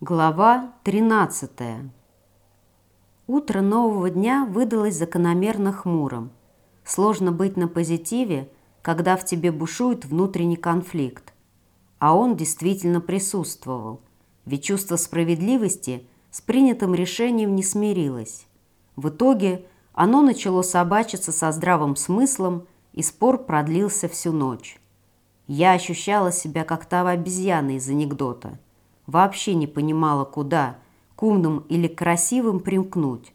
Глава 13 Утро нового дня выдалось закономерно хмурым. Сложно быть на позитиве, когда в тебе бушует внутренний конфликт. А он действительно присутствовал, ведь чувство справедливости с принятым решением не смирилось. В итоге оно начало собачиться со здравым смыслом, и спор продлился всю ночь. Я ощущала себя как та обезьяна из анекдота – вообще не понимала, куда, к умным или красивым примкнуть.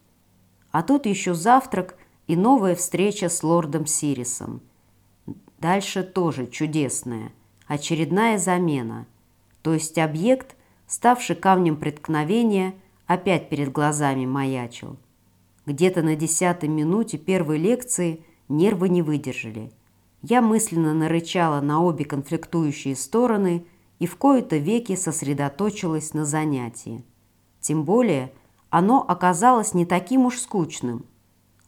А тут еще завтрак и новая встреча с лордом Сирисом. Дальше тоже чудесная, очередная замена. То есть объект, ставший камнем преткновения, опять перед глазами маячил. Где-то на десятой минуте первой лекции нервы не выдержали. Я мысленно нарычала на обе конфликтующие стороны – и в кои-то веки сосредоточилась на занятии. Тем более оно оказалось не таким уж скучным.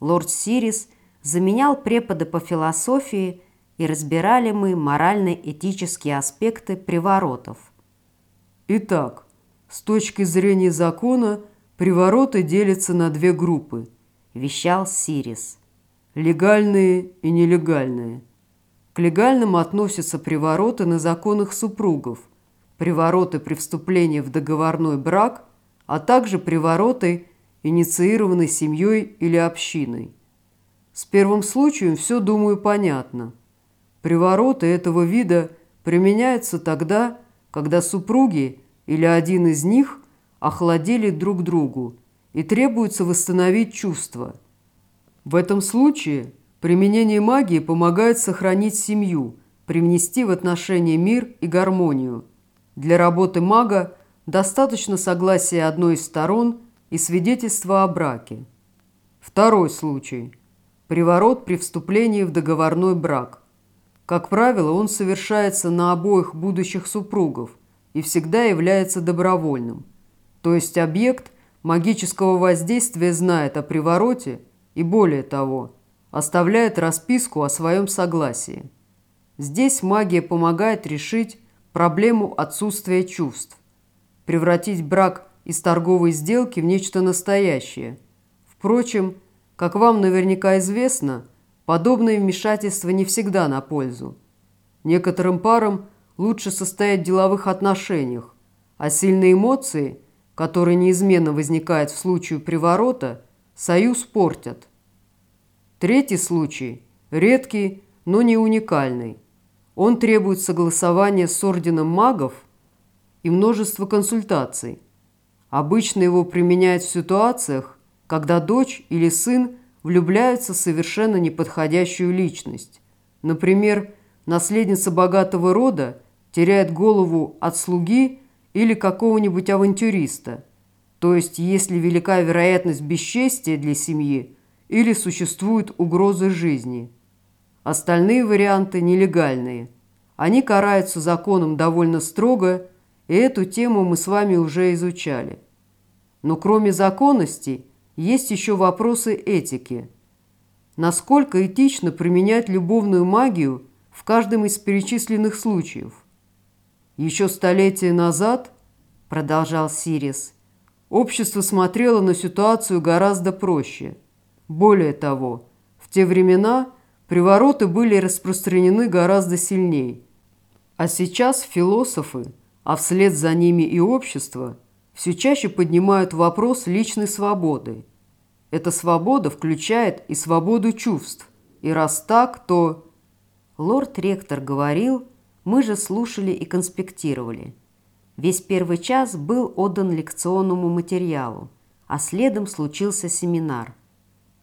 Лорд Сирис заменял препода по философии и разбирали мы морально-этические аспекты приворотов. Итак, с точки зрения закона, привороты делятся на две группы, вещал Сирис. Легальные и нелегальные – к легальным относятся привороты на законах супругов, привороты при вступлении в договорной брак, а также привороты, инициированные семьей или общиной. С первым случаем все, думаю, понятно. Привороты этого вида применяются тогда, когда супруги или один из них охладели друг другу и требуется восстановить чувства. В этом случае – Применение магии помогает сохранить семью, привнести в отношения мир и гармонию. Для работы мага достаточно согласия одной из сторон и свидетельства о браке. Второй случай. Приворот при вступлении в договорной брак. Как правило, он совершается на обоих будущих супругов и всегда является добровольным. То есть объект магического воздействия знает о привороте и более того – оставляет расписку о своем согласии. Здесь магия помогает решить проблему отсутствия чувств, превратить брак из торговой сделки в нечто настоящее. Впрочем, как вам наверняка известно, подобное вмешательство не всегда на пользу. Некоторым парам лучше состоять в деловых отношениях, а сильные эмоции, которые неизменно возникают в случае приворота, союз портят – Третий случай – редкий, но не уникальный. Он требует согласования с орденом магов и множества консультаций. Обычно его применяют в ситуациях, когда дочь или сын влюбляются в совершенно неподходящую личность. Например, наследница богатого рода теряет голову от слуги или какого-нибудь авантюриста. То есть, если велика вероятность бесчестия для семьи – или существуют угрозы жизни. Остальные варианты нелегальные. Они караются законом довольно строго, и эту тему мы с вами уже изучали. Но кроме законности, есть еще вопросы этики. Насколько этично применять любовную магию в каждом из перечисленных случаев? Еще столетия назад, продолжал Сирис, общество смотрело на ситуацию гораздо проще – более того, в те времена привороты были распространены гораздо сильнее. А сейчас философы, а вслед за ними и общество, все чаще поднимают вопрос личной свободы. Эта свобода включает и свободу чувств. И раз так, то... Лорд-ректор говорил, мы же слушали и конспектировали. Весь первый час был отдан лекционному материалу, а следом случился семинар –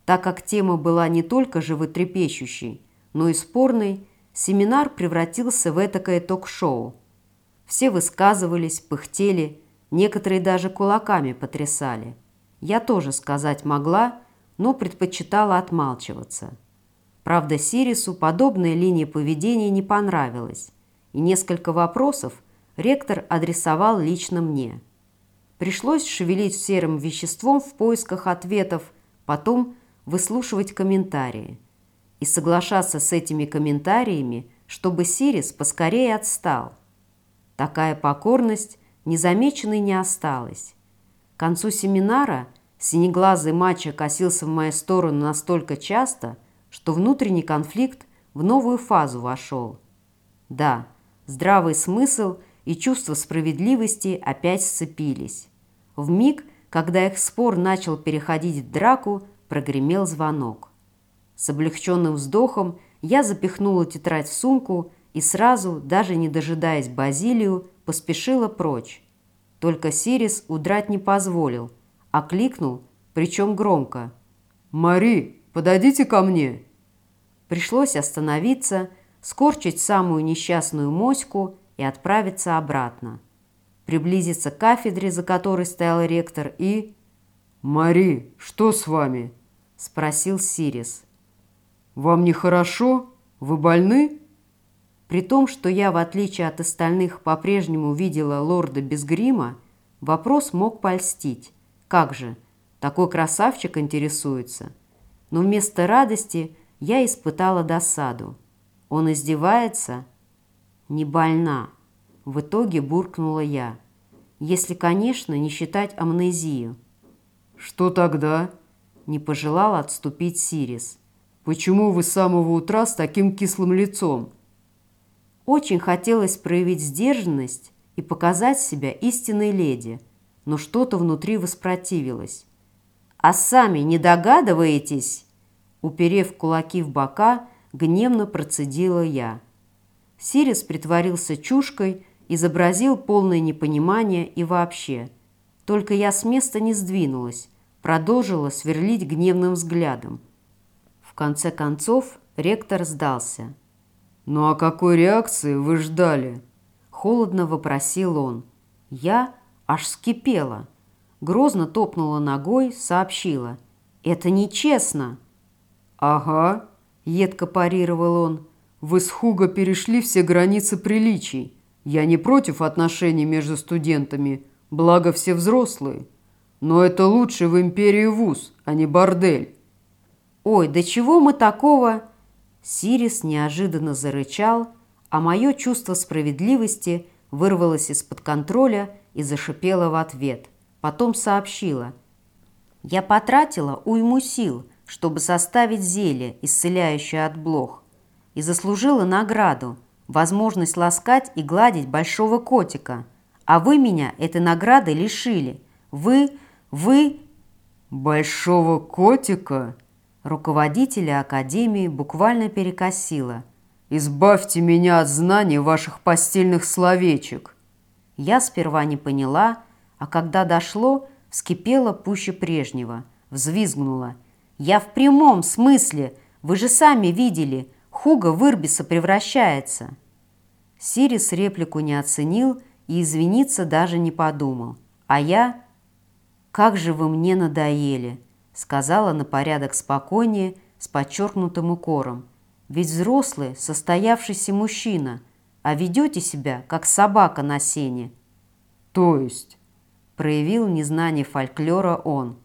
так как тема была не только животрепещущей, но и спорной, семинар превратился в этакое ток-шоу. Все высказывались, пыхтели, некоторые даже кулаками потрясали. Я тоже сказать могла, но предпочитала отмалчиваться. Правда, Сирису подобная линия поведения не понравилась, и несколько вопросов ректор адресовал лично мне. Пришлось шевелить серым веществом в поисках ответов, потом выслушивать комментарии и соглашаться с этими комментариями, чтобы Сирис поскорее отстал. Такая покорность незамеченной не осталось. К концу семинара синеглазый мачо косился в мою сторону настолько часто, что внутренний конфликт в новую фазу вошел. Да, здравый смысл и чувство справедливости опять сцепились. В миг, когда их спор начал переходить в драку, прогремел звонок. С облегченным вздохом я запихнула тетрадь в сумку и сразу, даже не дожидаясь Базилию, поспешила прочь. Только Сирис удрать не позволил, а кликнул, причем громко. «Мари, подойдите ко мне!» Пришлось остановиться, скорчить самую несчастную моську и отправиться обратно. Приблизиться к кафедре, за которой стоял ректор, и... «Мари, что с вами?» – спросил Сирис. «Вам нехорошо? Вы больны?» При том, что я, в отличие от остальных, по-прежнему видела лорда без грима, вопрос мог польстить. Как же, такой красавчик интересуется. Но вместо радости я испытала досаду. Он издевается? Не больна. В итоге буркнула я. Если, конечно, не считать амнезию. «Что тогда?» Не пожелал отступить Сирис. «Почему вы с самого утра с таким кислым лицом?» Очень хотелось проявить сдержанность и показать себя истинной леди, но что-то внутри воспротивилось. «А сами не догадываетесь?» Уперев кулаки в бока, гневно процедила я. Сирис притворился чушкой, изобразил полное непонимание и вообще. Только я с места не сдвинулась, продолжила сверлить гневным взглядом. В конце концов ректор сдался – «Ну а какой реакции вы ждали?» Холодно вопросил он. Я аж скипела. Грозно топнула ногой, сообщила. «Это нечестно!» «Ага», — едко парировал он. «Вы с Хуго перешли все границы приличий. Я не против отношений между студентами, благо все взрослые. Но это лучше в империи вуз, а не бордель». «Ой, да чего мы такого...» Сирис неожиданно зарычал, а мое чувство справедливости вырвалось из-под контроля и зашипело в ответ. Потом сообщила. «Я потратила уйму сил, чтобы составить зелье, исцеляющее от блох, и заслужила награду, возможность ласкать и гладить большого котика. А вы меня этой награды лишили. Вы, вы...» «Большого котика?» Руководителя Академии буквально перекосило. «Избавьте меня от знаний ваших постельных словечек!» Я сперва не поняла, а когда дошло, вскипела пуще прежнего, взвизгнула. «Я в прямом смысле! Вы же сами видели! Хуга в Ирбиса превращается!» Сирис реплику не оценил и извиниться даже не подумал. А я... «Как же вы мне надоели!» сказала на порядок спокойнее, с подчеркнутым укором. Ведь взрослый, состоявшийся мужчина, а ведете себя, как собака на сене. То есть? Проявил незнание фольклора он.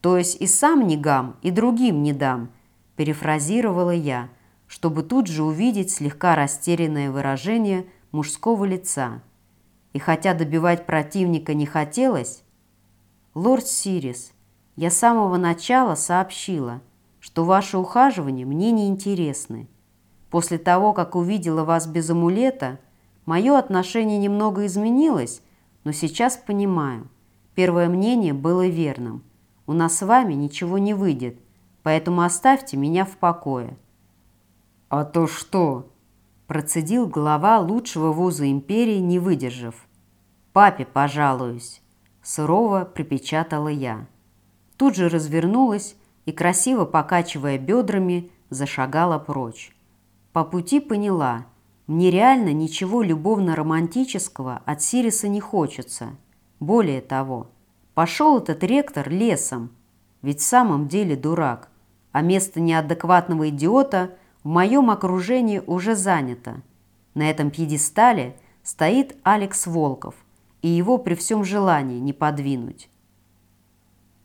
То есть и сам не гам, и другим не дам, перефразировала я, чтобы тут же увидеть слегка растерянное выражение мужского лица. И хотя добивать противника не хотелось, лорд Сирис – я с самого начала сообщила, что ваши ухаживания мне не интересны. После того, как увидела вас без амулета, мое отношение немного изменилось, но сейчас понимаю, первое мнение было верным. У нас с вами ничего не выйдет, поэтому оставьте меня в покое». «А то что?» процедил глава лучшего вуза империи, не выдержав. «Папе пожалуюсь», – сурово припечатала я тут же развернулась и, красиво покачивая бедрами, зашагала прочь. По пути поняла, мне реально ничего любовно-романтического от Сириса не хочется. Более того, пошел этот ректор лесом, ведь в самом деле дурак, а место неадекватного идиота в моем окружении уже занято. На этом пьедестале стоит Алекс Волков, и его при всем желании не подвинуть.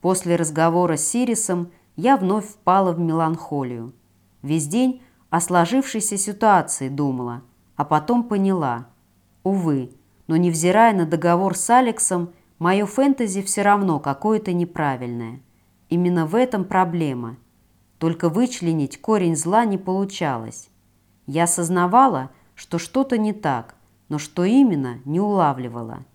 После разговора с Сирисом я вновь впала в меланхолию. Весь день о сложившейся ситуации думала, а потом поняла. Увы, но, невзирая на договор с Алексом, мое фэнтези все равно какое-то неправильное. Именно в этом проблема. Только вычленить корень зла не получалось. Я осознавала, что что-то не так, но что именно, не улавливала.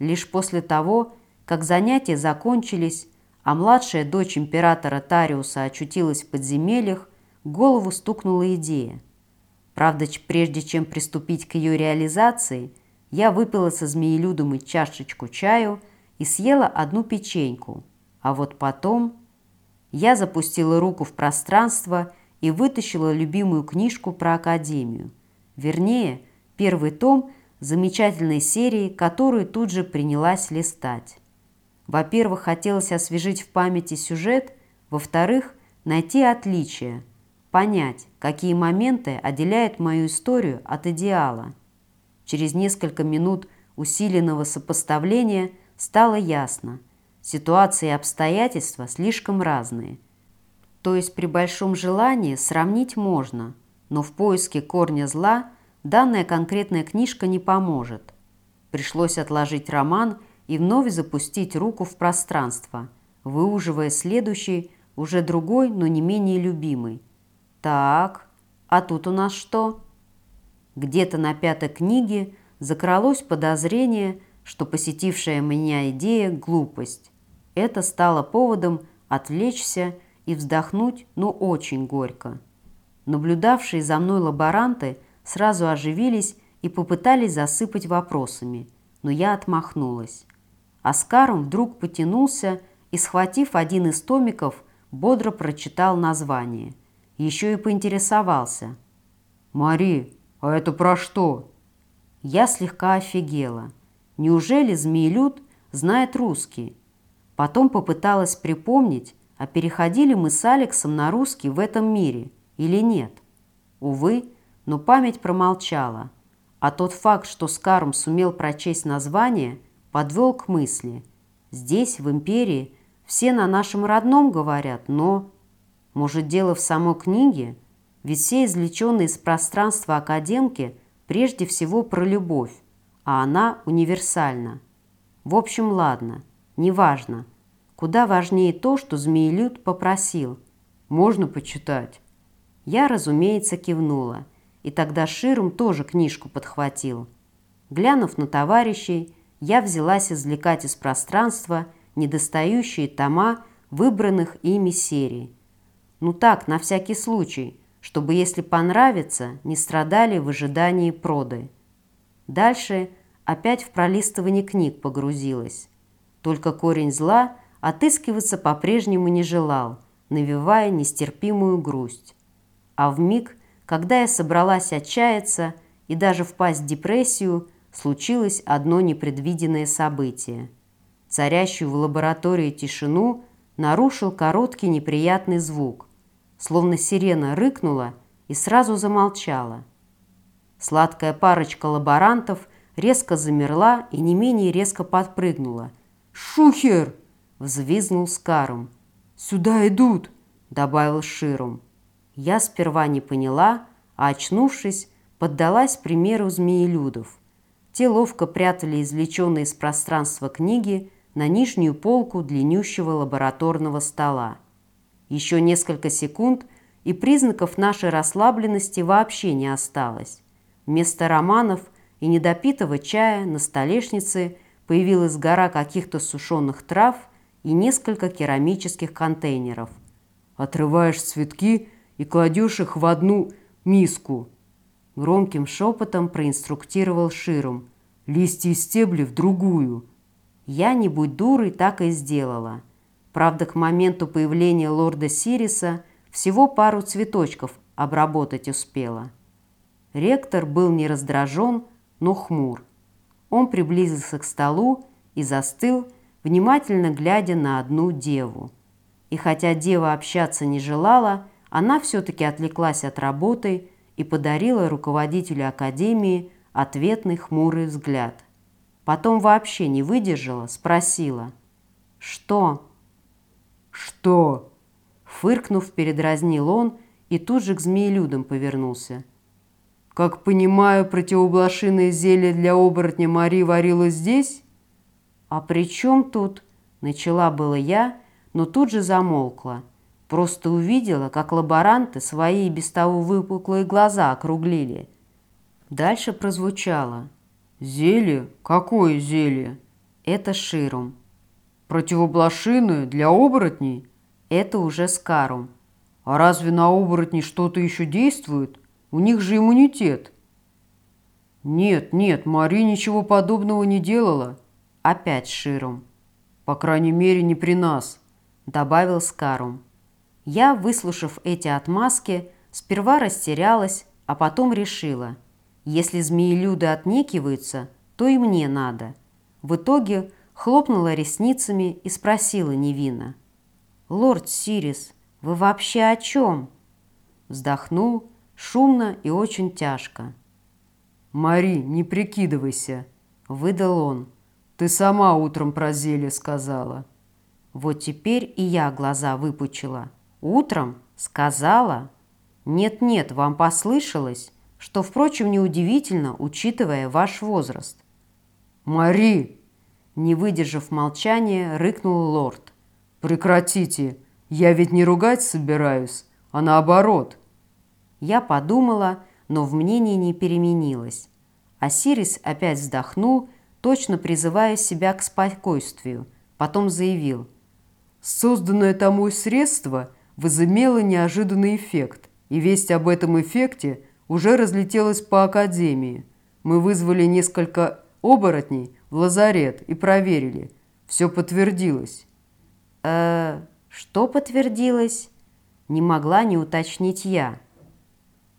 Лишь после того, как занятия закончились, а младшая дочь императора Тариуса очутилась в подземельях, голову стукнула идея. Правда, прежде чем приступить к ее реализации, я выпила со змеелюдом и чашечку чаю и съела одну печеньку, а вот потом я запустила руку в пространство и вытащила любимую книжку про Академию. Вернее, первый том замечательной серии, которую тут же принялась листать. Во-первых, хотелось освежить в памяти сюжет, во-вторых, найти отличия, понять, какие моменты отделяют мою историю от идеала. Через несколько минут усиленного сопоставления стало ясно, ситуации и обстоятельства слишком разные. То есть при большом желании сравнить можно, но в поиске корня зла данная конкретная книжка не поможет. Пришлось отложить роман и вновь запустить руку в пространство, выуживая следующий, уже другой, но не менее любимый. Так, а тут у нас что? Где-то на пятой книге закралось подозрение, что посетившая меня идея – глупость. Это стало поводом отвлечься и вздохнуть, но очень горько. Наблюдавшие за мной лаборанты сразу оживились и попытались засыпать вопросами, но я отмахнулась. Оскаром вдруг потянулся и, схватив один из томиков, бодро прочитал название. Еще и поинтересовался. «Мари, а это про что?» Я слегка офигела. Неужели змеелюд знает русский? Потом попыталась припомнить, а переходили мы с Алексом на русский в этом мире или нет. Увы, но память промолчала. А тот факт, что Скарм сумел прочесть название – подвел к мысли. Здесь, в империи, все на нашем родном говорят, но... Может, дело в самой книге? Ведь все извлеченные из пространства академки прежде всего про любовь, а она универсальна. В общем, ладно, неважно. Куда важнее то, что Змеелюд попросил. Можно почитать. Я, разумеется, кивнула, и тогда Ширм тоже книжку подхватил. Глянув на товарищей, я взялась извлекать из пространства недостающие тома выбранных ими серий. Ну так, на всякий случай, чтобы, если понравится, не страдали в ожидании проды. Дальше опять в пролистывание книг погрузилась. Только корень зла отыскиваться по-прежнему не желал, навевая нестерпимую грусть. А в миг, когда я собралась отчаяться и даже впасть в депрессию, случилось одно непредвиденное событие. Царящую в лаборатории тишину нарушил короткий неприятный звук, словно сирена рыкнула и сразу замолчала. Сладкая парочка лаборантов резко замерла и не менее резко подпрыгнула. «Шухер!» – взвизнул Скарум. «Сюда идут!» – добавил Ширум. Я сперва не поняла, а, очнувшись, поддалась примеру змеелюдов. Те ловко прятали извлеченные из пространства книги на нижнюю полку длиннющего лабораторного стола. Еще несколько секунд, и признаков нашей расслабленности вообще не осталось. Вместо романов и недопитого чая на столешнице появилась гора каких-то сушеных трав и несколько керамических контейнеров. «Отрываешь цветки и кладешь их в одну миску», Громким шепотом проинструктировал Ширум. «Листья и стебли в другую». Я, не будь дурой, так и сделала. Правда, к моменту появления лорда Сириса всего пару цветочков обработать успела. Ректор был не раздражен, но хмур. Он приблизился к столу и застыл, внимательно глядя на одну деву. И хотя дева общаться не желала, она все-таки отвлеклась от работы и подарила руководителю академии ответный хмурый взгляд. Потом вообще не выдержала, спросила. «Что?» «Что?» Фыркнув, передразнил он и тут же к змеелюдам повернулся. Как понимаю, противоблошиное зелье для оборотня Мари варилось здесь? А при чем тут? Начала было я, но тут же замолкла. Просто увидела, как лаборанты свои без того выпуклые глаза округлили. Дальше прозвучало. «Зелье? Какое зелье?» «Это ширум». «Противоблошиное? Для оборотней?» «Это уже скарум». «А разве на оборотней что-то еще действует? У них же иммунитет». «Нет, нет, Мари ничего подобного не делала». «Опять ширум». «По крайней мере, не при нас», — добавил Скарум. Я, выслушав эти отмазки, сперва растерялась, а потом решила, если змеелюды отнекиваются, то и мне надо. В итоге хлопнула ресницами и спросила невинно. «Лорд Сирис, вы вообще о чем?» Вздохнул, шумно и очень тяжко. «Мари, не прикидывайся», — выдал он. «Ты сама утром про зелье сказала». Вот теперь и я глаза выпучила. Утром сказала? Нет-нет, вам послышалось, что, впрочем, неудивительно, учитывая ваш возраст. «Мари!» Не выдержав молчания, рыкнул лорд. «Прекратите! Я ведь не ругать собираюсь, а наоборот!» Я подумала, но в мнении не переменилась. Осирис опять вздохнул, точно призывая себя к спокойствию. Потом заявил. «Созданное тобой средство – возымело неожиданный эффект, и весть об этом эффекте уже разлетелась по академии. Мы вызвали несколько оборотней в лазарет и проверили. Все подтвердилось. «Э, что подтвердилось?» Не могла не уточнить я.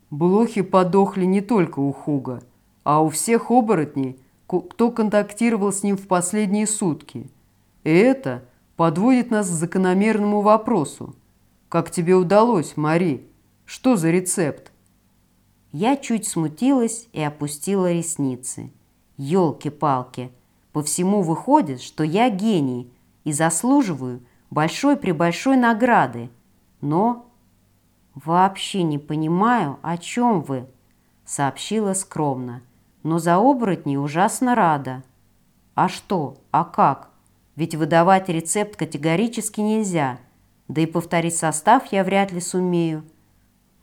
Блохи подохли не только у Хуга, а у всех оборотней, кто контактировал с ним в последние сутки. И это подводит нас к закономерному вопросу. Как тебе удалось, Мари? Что за рецепт? Я чуть смутилась и опустила ресницы. Ёлки-палки, по всему выходит, что я гений и заслуживаю большой-пребольшой награды. Но вообще не понимаю, о чем вы, сообщила скромно. Но за оборотней ужасно рада. А что, а как? Ведь выдавать рецепт категорически нельзя – да и повторить состав я вряд ли сумею.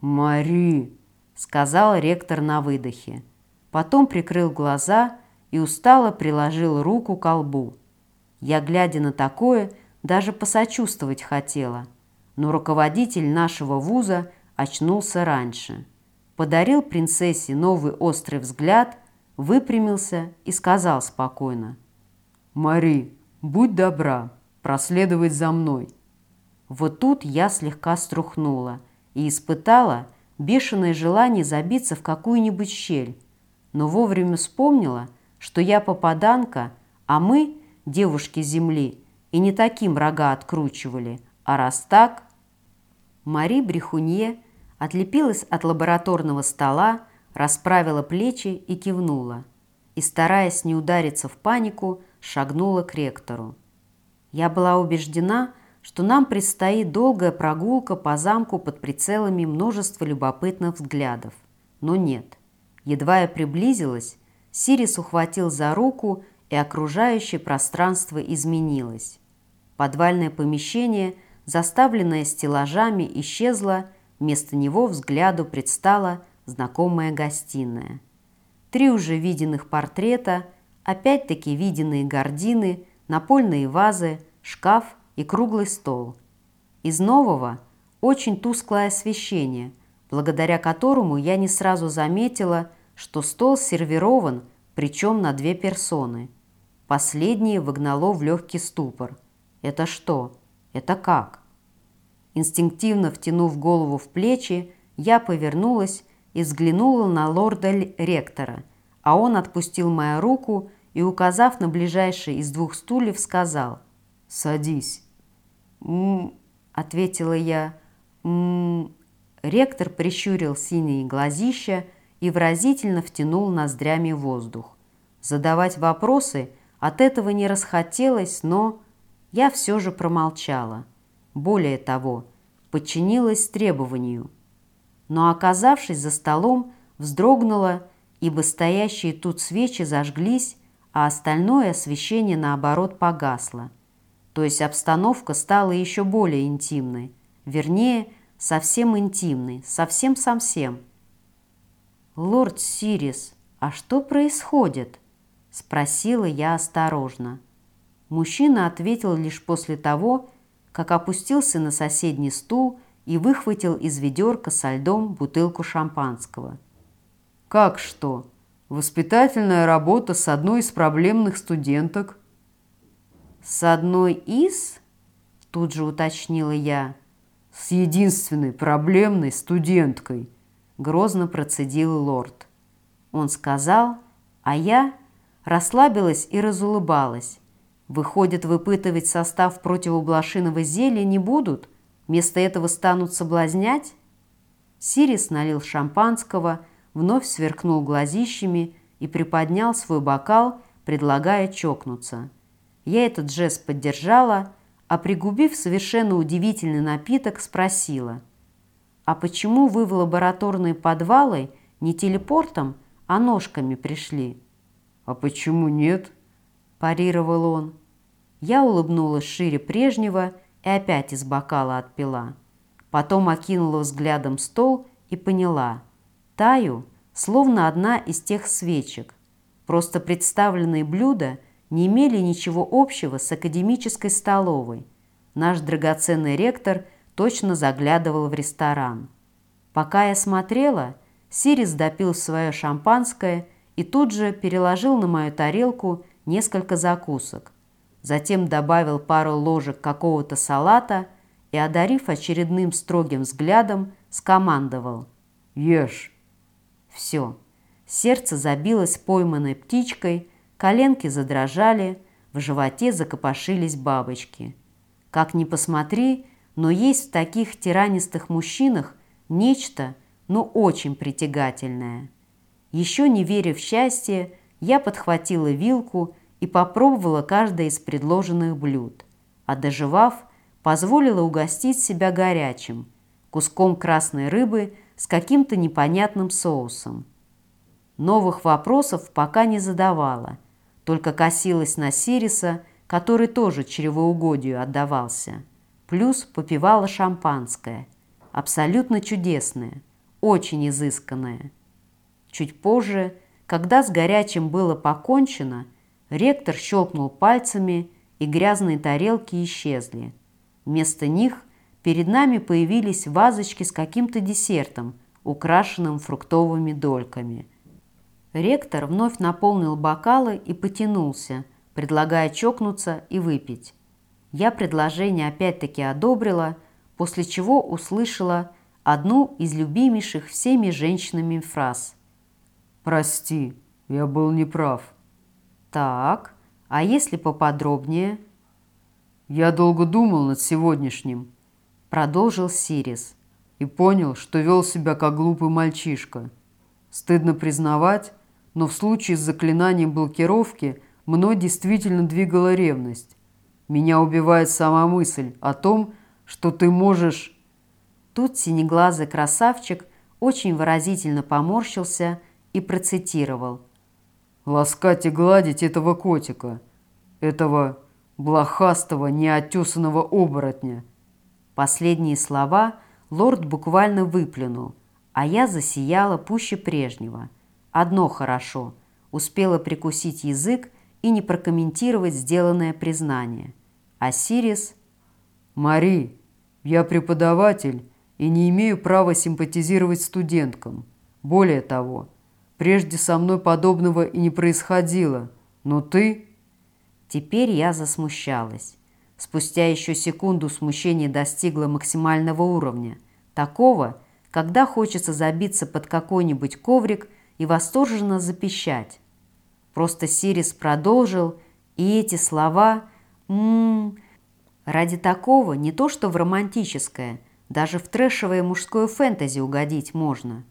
«Мари!» — сказал ректор на выдохе. Потом прикрыл глаза и устало приложил руку к колбу. Я, глядя на такое, даже посочувствовать хотела. Но руководитель нашего вуза очнулся раньше. Подарил принцессе новый острый взгляд, выпрямился и сказал спокойно. «Мари, будь добра, проследовать за мной». Вот тут я слегка струхнула и испытала бешеное желание забиться в какую-нибудь щель, но вовремя вспомнила, что я попаданка, а мы, девушки земли, и не таким рога откручивали, а раз так... Мари Брехунье отлепилась от лабораторного стола, расправила плечи и кивнула. И, стараясь не удариться в панику, шагнула к ректору. Я была убеждена, что нам предстоит долгая прогулка по замку под прицелами множества любопытных взглядов. Но нет. Едва я приблизилась, Сирис ухватил за руку, и окружающее пространство изменилось. Подвальное помещение, заставленное стеллажами, исчезло, вместо него взгляду предстала знакомая гостиная. Три уже виденных портрета, опять-таки виденные гардины, напольные вазы, шкаф – и круглый стол. Из нового очень тусклое освещение, благодаря которому я не сразу заметила, что стол сервирован, причем на две персоны. Последнее выгнало в легкий ступор. Это что? Это как? Инстинктивно втянув голову в плечи, я повернулась и взглянула на лорда-ректора, а он отпустил мою руку и, указав на ближайший из двух стульев, сказал «Садись». «М-м», ответила я. «М-м». Ректор прищурил синие глазища и выразительно втянул ноздрями воздух. Задавать вопросы от этого не расхотелось, но я все же промолчала. Более того, подчинилась требованию. Но, оказавшись за столом, вздрогнула, ибо стоящие тут свечи зажглись, а остальное освещение, наоборот, погасло. То есть обстановка стала еще более интимной, вернее, совсем интимной, совсем-совсем. «Лорд Сирис, а что происходит?» – спросила я осторожно. Мужчина ответил лишь после того, как опустился на соседний стул и выхватил из ведерка со льдом бутылку шампанского. «Как что? Воспитательная работа с одной из проблемных студенток?» «С одной из?» – тут же уточнила я. «С единственной проблемной студенткой», – грозно процедил лорд. Он сказал, а я расслабилась и разулыбалась. Выходит, выпытывать состав противоблошиного зелья не будут, вместо этого станут соблазнять? Сирис налил шампанского, вновь сверкнул глазищами и приподнял свой бокал, предлагая чокнуться. Я этот жест поддержала, а пригубив совершенно удивительный напиток, спросила, «А почему вы в лабораторные подвалы не телепортом, а ножками пришли?» «А почему нет?» – парировал он. Я улыбнулась шире прежнего и опять из бокала отпила. Потом окинула взглядом стол и поняла. Таю, словно одна из тех свечек. Просто представленные блюда не имели ничего общего с академической столовой. Наш драгоценный ректор точно заглядывал в ресторан. Пока я смотрела, Сирис допил свое шампанское и тут же переложил на мою тарелку несколько закусок – затем добавил пару ложек какого-то салата и, одарив очередным строгим взглядом, скомандовал «Ешь». Все. Сердце забилось пойманной птичкой, коленки задрожали, в животе закопошились бабочки. Как ни посмотри, но есть в таких тиранистых мужчинах нечто, ну очень притягательное. Еще не веря в счастье, я подхватила вилку и попробовала каждое из предложенных блюд, а доживав, позволила угостить себя горячим, куском красной рыбы с каким-то непонятным соусом. Новых вопросов пока не задавала, только косилась на Сириса, который тоже чревоугодию отдавался. Плюс попивала шампанское, абсолютно чудесное, очень изысканное. Чуть позже, когда с горячим было покончено, Ректор щелкнул пальцами, и грязные тарелки исчезли. Вместо них перед нами появились вазочки с каким-то десертом, украшенным фруктовыми дольками. Ректор вновь наполнил бокалы и потянулся, предлагая чокнуться и выпить. Я предложение опять-таки одобрила, после чего услышала одну из любимейших всеми женщинами фраз. «Прости, я был неправ». Так, а если поподробнее? Я долго думал над сегодняшним, продолжил Сирис, и понял, что вел себя как глупый мальчишка. Стыдно признавать, но в случае с заклинанием блокировки мной действительно двигала ревность. Меня убивает сама мысль о том, что ты можешь... Тут синеглазый красавчик очень выразительно поморщился и процитировал – ласкать и гладить этого котика, этого блохастого, неотесанного оборотня. Последние слова лорд буквально выплюнул, а я засияла пуще прежнего. Одно хорошо, успела прикусить язык и не прокомментировать сделанное признание. А Сирис... «Мари, я преподаватель и не имею права симпатизировать студенткам. Более того, Прежде со мной подобного и не происходило. Но ты...» Теперь я засмущалась. Спустя еще секунду смущение достигло максимального уровня. Такого, когда хочется забиться под какой-нибудь коврик и восторженно запищать. Просто Сирис продолжил, и эти слова... М -м, ради такого не то что в романтическое, даже в трэшевое мужское фэнтези угодить можно.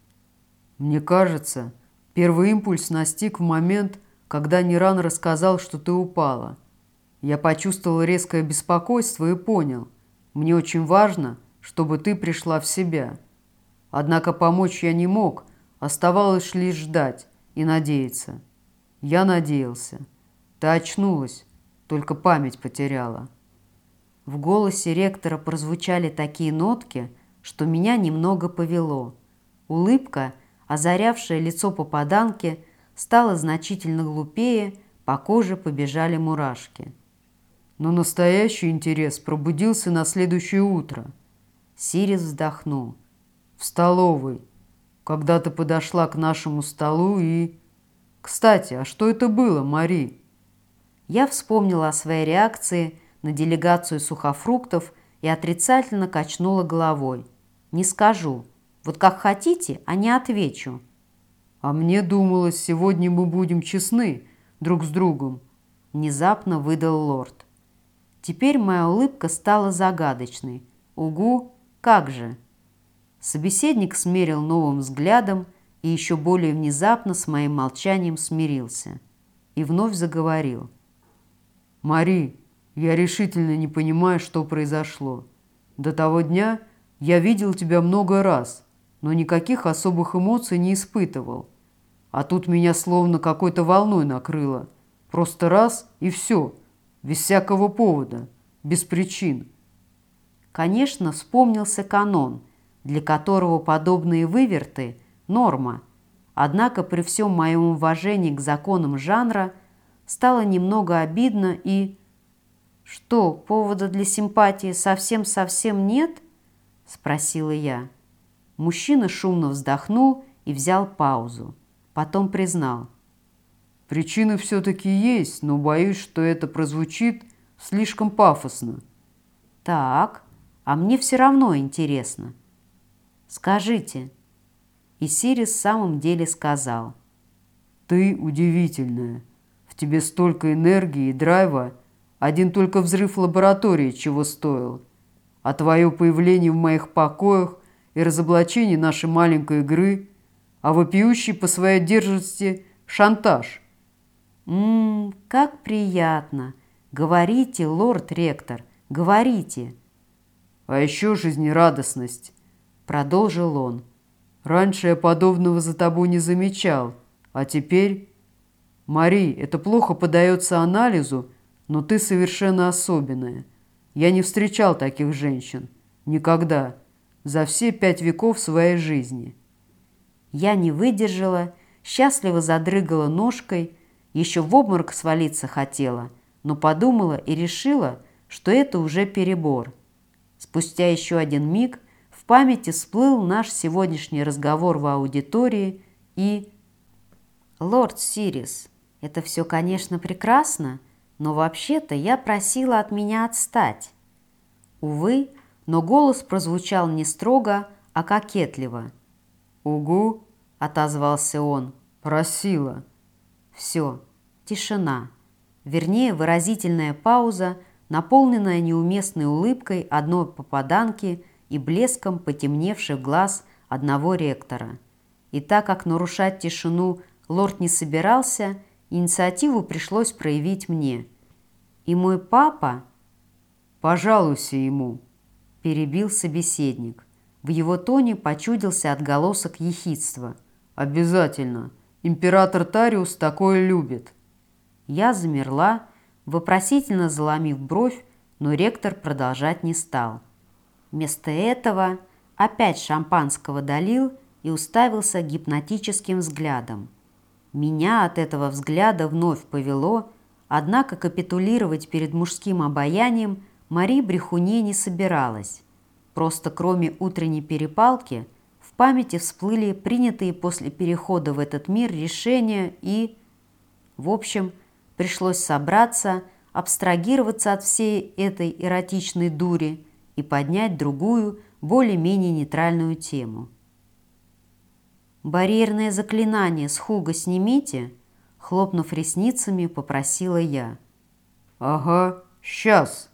«Мне кажется, Первый импульс настиг в момент, когда Ниран рассказал, что ты упала. Я почувствовал резкое беспокойство и понял. Мне очень важно, чтобы ты пришла в себя. Однако помочь я не мог, Оставалось лишь ждать и надеяться. Я надеялся. Ты очнулась, только память потеряла. В голосе ректора прозвучали такие нотки, что меня немного повело. Улыбка, озарявшая лицо попаданки, стала значительно глупее, по коже побежали мурашки. Но настоящий интерес пробудился на следующее утро. Сирис вздохнул. В столовой, когда ты подошла к нашему столу и... Кстати, а что это было, Мари? Я вспомнила о своей реакции на делегацию сухофруктов и отрицательно качнула головой. Не скажу. Вот как хотите, а не отвечу. А мне думалось, сегодня мы будем честны друг с другом. Внезапно выдал лорд. Теперь моя улыбка стала загадочной. Угу, как же? Собеседник смерил новым взглядом и еще более внезапно с моим молчанием смирился. И вновь заговорил. «Мари, я решительно не понимаю, что произошло. До того дня я видел тебя много раз, но никаких особых эмоций не испытывал. А тут меня словно какой-то волной накрыло. Просто раз и все, без всякого повода, без причин». Конечно, вспомнился канон, для которого подобные выверты – норма. Однако при всем моем уважении к законам жанра стало немного обидно и... «Что, повода для симпатии совсем-совсем нет?» – спросила я. Мужчина шумно вздохнул и взял паузу. Потом признал. «Причины все-таки есть, но боюсь, что это прозвучит слишком пафосно». «Так, а мне все равно интересно. Скажите». И Сирис в самом деле сказал. «Ты удивительная. В тебе столько энергии и драйва. Один только взрыв лаборатории чего стоил. А твое появление в моих покоях и разоблачение нашей маленькой игры, а вопиющий по своей дерзости шантаж». «Ммм, как приятно! Говорите, лорд-ректор, говорите!» А еще жизнерадостность, продолжил он. Раньше я подобного за тобой не замечал, а теперь... Мари, это плохо подается анализу, но ты совершенно особенная. Я не встречал таких женщин. Никогда. За все пять веков своей жизни. Я не выдержала, счастливо задрыгала ножкой, еще в обморок свалиться хотела, но подумала и решила, что это уже перебор. Спустя еще один миг памяти всплыл наш сегодняшний разговор в аудитории и... «Лорд Сирис, это все, конечно, прекрасно, но вообще-то я просила от меня отстать». Увы, но голос прозвучал не строго, а кокетливо. «Угу», — отозвался он. «Просила». Все, тишина. Вернее, выразительная пауза — наполненная неуместной улыбкой одной попаданки и блеском потемневших глаз одного ректора. И так как нарушать тишину лорд не собирался, инициативу пришлось проявить мне. И мой папа... «Пожалуйся ему», – перебил собеседник. В его тоне почудился отголосок ехидства. «Обязательно. Император Тариус такое любит». Я замерла, вопросительно заломив бровь, но ректор продолжать не стал. Вместо этого опять шампанского долил и уставился гипнотическим взглядом. Меня от этого взгляда вновь повело, однако капитулировать перед мужским обаянием Мари Брехуне не собиралась. Просто кроме утренней перепалки в памяти всплыли принятые после перехода в этот мир решения и... В общем, Пришлось собраться, абстрагироваться от всей этой эротичной дури и поднять другую, более-менее нейтральную тему. «Барьерное заклинание с Хуга снимите», хлопнув ресницами, попросила я. «Ага, сейчас»,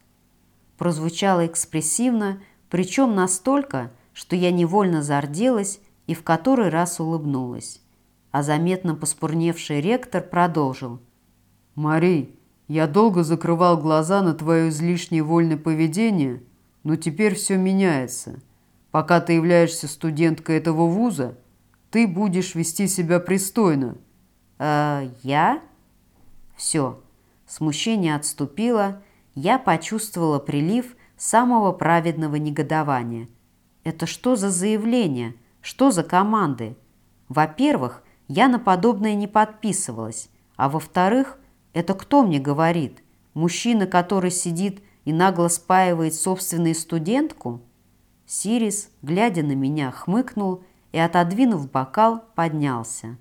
прозвучало экспрессивно, причем настолько, что я невольно зарделась и в который раз улыбнулась. А заметно поспурневший ректор продолжил – «Мари, я долго закрывал глаза на твое излишнее вольное поведение, но теперь все меняется. Пока ты являешься студенткой этого вуза, ты будешь вести себя пристойно. «Э, я?» Все, смущение отступило, я почувствовала прилив самого праведного негодования. Это что за заявление? Что за команды? Во-первых, я на подобное не подписывалась, а во-вторых, это кто мне говорит? Мужчина, который сидит и нагло спаивает собственную студентку? Сирис, глядя на меня, хмыкнул и, отодвинув бокал, поднялся.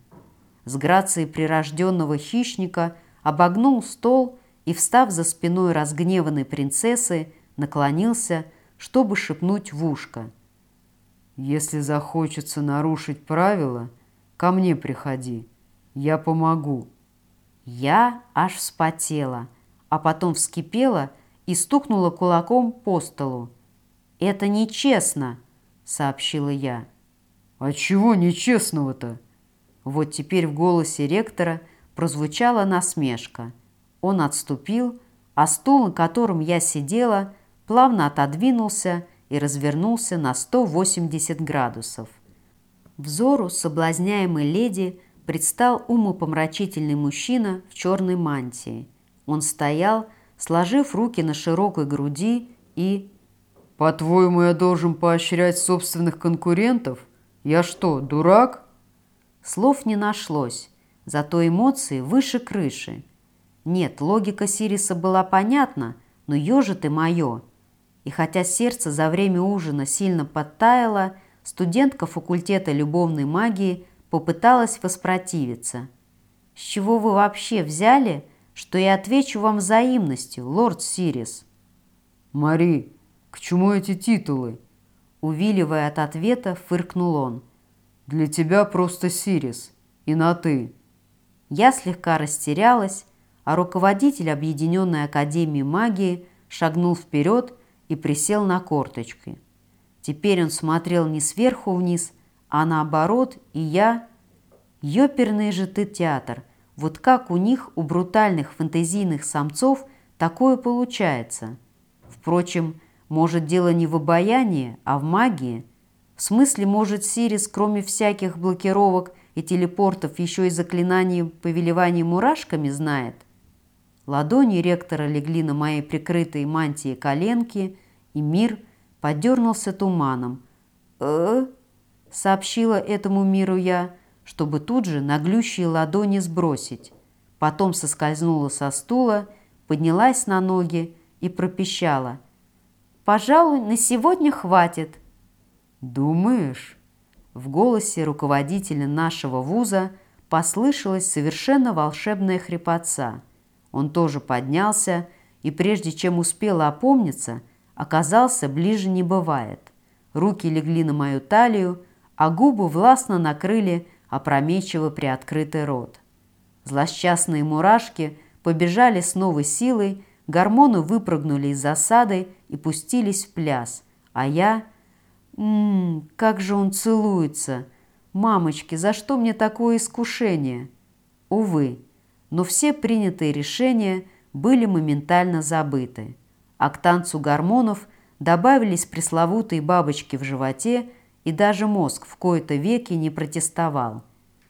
С грацией прирожденного хищника обогнул стол и, встав за спиной разгневанной принцессы, наклонился, чтобы шепнуть в ушко. «Если захочется нарушить правила, ко мне приходи, я помогу». Я аж вспотела, а потом вскипела и стукнула кулаком по столу. «Это нечестно», — сообщила я. «А чего нечестного-то?» Вот теперь в голосе ректора прозвучала насмешка. Он отступил, а стул, на котором я сидела, плавно отодвинулся и развернулся на 180 градусов. Взору соблазняемой леди предстал умопомрачительный мужчина в черной мантии. Он стоял, сложив руки на широкой груди и... «По-твоему, я должен поощрять собственных конкурентов? Я что, дурак?» Слов не нашлось, зато эмоции выше крыши. Нет, логика Сириса была понятна, но ежи ты мое. И хотя сердце за время ужина сильно подтаяло, студентка факультета любовной магии попыталась воспротивиться. «С чего вы вообще взяли, что я отвечу вам взаимностью, лорд Сирис?» «Мари, к чему эти титулы?» Увиливая от ответа, фыркнул он. Для тебя просто Сирис. И на «ты». Я слегка растерялась, а руководитель Объединенной Академии Магии шагнул вперед и присел на корточки. Теперь он смотрел не сверху вниз, а наоборот, и я... Ёперный же ты театр. Вот как у них, у брутальных фэнтезийных самцов, такое получается? Впрочем, может, дело не в обаянии, а в магии – в смысле, может, Сирис, кроме всяких блокировок и телепортов, еще и заклинание повелевания мурашками знает? Ладони ректора легли на моей прикрытой мантии коленки, и мир подернулся туманом. э сообщила этому миру я, чтобы тут же наглющие ладони сбросить. Потом соскользнула со стула, поднялась на ноги и пропищала. «Пожалуй, на сегодня хватит». «Думаешь?» В голосе руководителя нашего вуза послышалась совершенно волшебная хрипотца. Он тоже поднялся и, прежде чем успел опомниться, оказался ближе не бывает. Руки легли на мою талию, а губы властно накрыли опрометчиво приоткрытый рот. Злосчастные мурашки побежали с новой силой, гормоны выпрыгнули из засады и пустились в пляс, а я Ммм, как же он целуется! Мамочки, за что мне такое искушение? Увы, но все принятые решения были моментально забыты. А к танцу гормонов добавились пресловутые бабочки в животе, и даже мозг в кои-то веки не протестовал.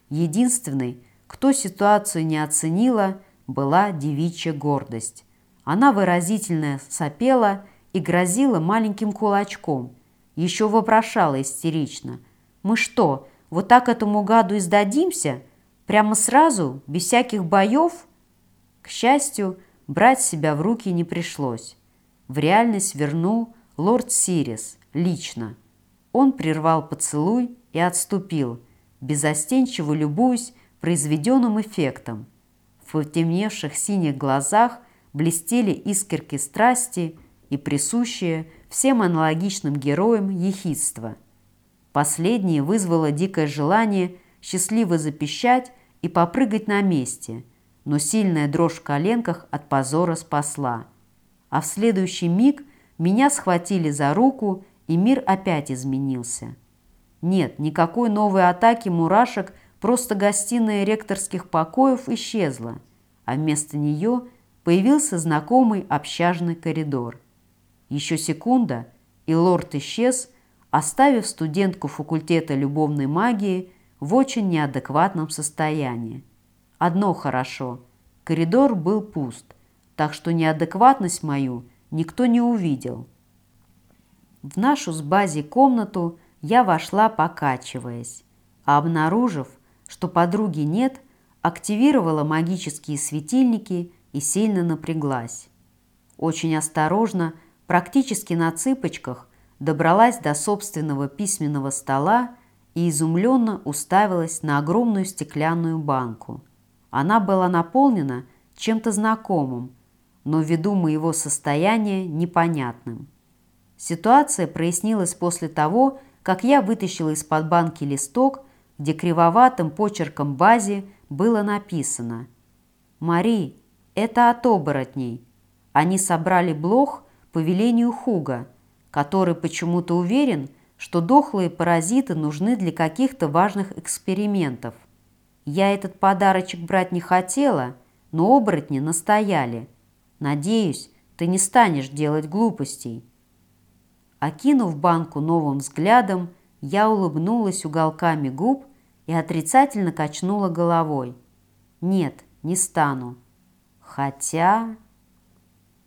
Единственной, кто ситуацию не оценила, была девичья гордость. Она выразительно сопела и грозила маленьким кулачком – еще вопрошала истерично. «Мы что, вот так этому гаду и сдадимся? Прямо сразу, без всяких боев?» К счастью, брать себя в руки не пришлось. В реальность вернул лорд Сирис лично. Он прервал поцелуй и отступил, безостенчиво любуясь произведенным эффектом. В потемневших синих глазах блестели искорки страсти и присущие всем аналогичным героям ехидство. Последнее вызвало дикое желание счастливо запищать и попрыгать на месте, но сильная дрожь в коленках от позора спасла. А в следующий миг меня схватили за руку, и мир опять изменился. Нет, никакой новой атаки мурашек, просто гостиная ректорских покоев исчезла, а вместо нее появился знакомый общажный коридор. Еще секунда, и лорд исчез, оставив студентку факультета любовной магии в очень неадекватном состоянии. Одно хорошо – коридор был пуст, так что неадекватность мою никто не увидел. В нашу с бази комнату я вошла, покачиваясь, а обнаружив, что подруги нет, активировала магические светильники и сильно напряглась. Очень осторожно, практически на цыпочках, добралась до собственного письменного стола и изумленно уставилась на огромную стеклянную банку. Она была наполнена чем-то знакомым, но ввиду моего состояния непонятным. Ситуация прояснилась после того, как я вытащила из-под банки листок, где кривоватым почерком базе было написано «Мари, это от оборотней. Они собрали блох по велению Хуга, который почему-то уверен, что дохлые паразиты нужны для каких-то важных экспериментов. Я этот подарочек брать не хотела, но оборотни настояли. Надеюсь, ты не станешь делать глупостей». Окинув банку новым взглядом, я улыбнулась уголками губ и отрицательно качнула головой. «Нет, не стану. Хотя...»